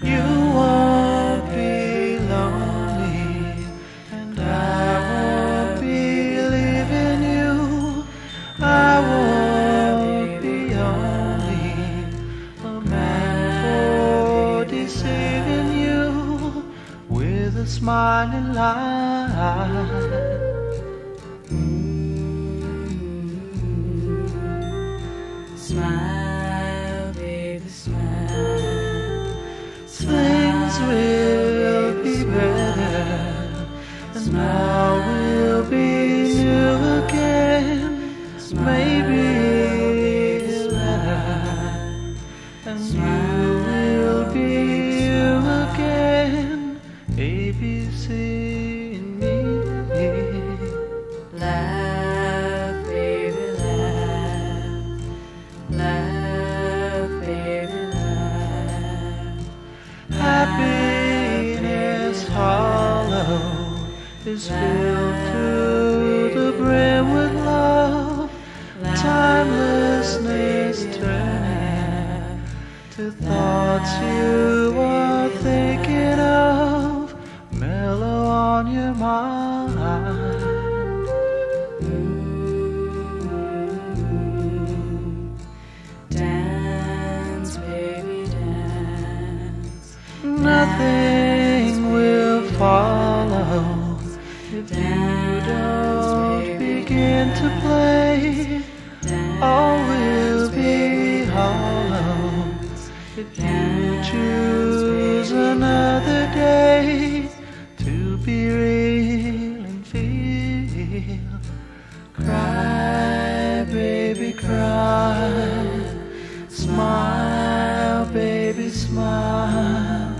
You will be lonely, and I will be leaving you. I will be only a man for deceiving you with a smiling lie. Smile. Is filled to the brim with love. Timelessness turning to thoughts you are thinking of. Mellow on your mind. Dance, baby, dance. Nothing if you don't begin to play. Dance, All will be hollow if you choose another day to be real and feel. Cry, baby, cry. Smile, baby, smile.